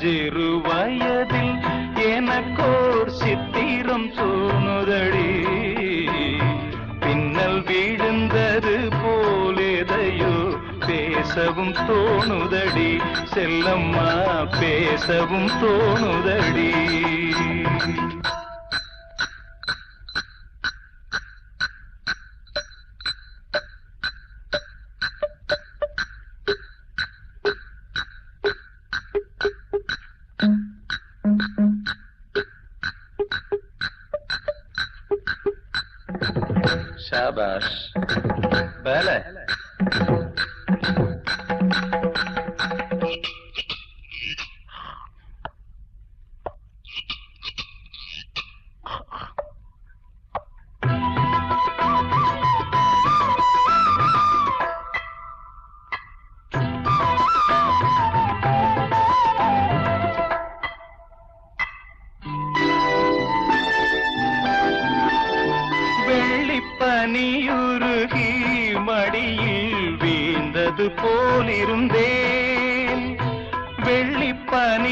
சின்னஞ்சிறு வயதில் எனக்கோர் சித்திரம் சோனுதடி பின்னல் விழுந்தது போலேதையோ பேசவும் தோணுதடி. செல்லம்மா பேசவும் தோணுதடி. शाबाश बहल பனியுருகி மடியில் வீழ்ந்தது போலிருந்தேன். வெள்ளிப்பனியுருகி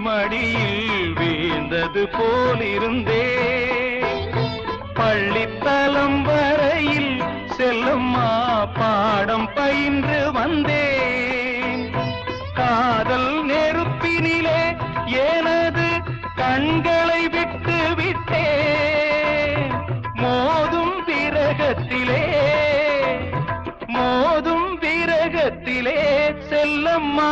மடியில் வீழ்ந்தது போலிருந்தேன். பள்ளித்தலம் வரையில் செல்லும்மா பாடம் பயின்று வந்தேன். காதல் நெருப்பினிலே எனது கண்கள் விரகத்திலே மோதும் விரகத்திலே செல்லம்மா.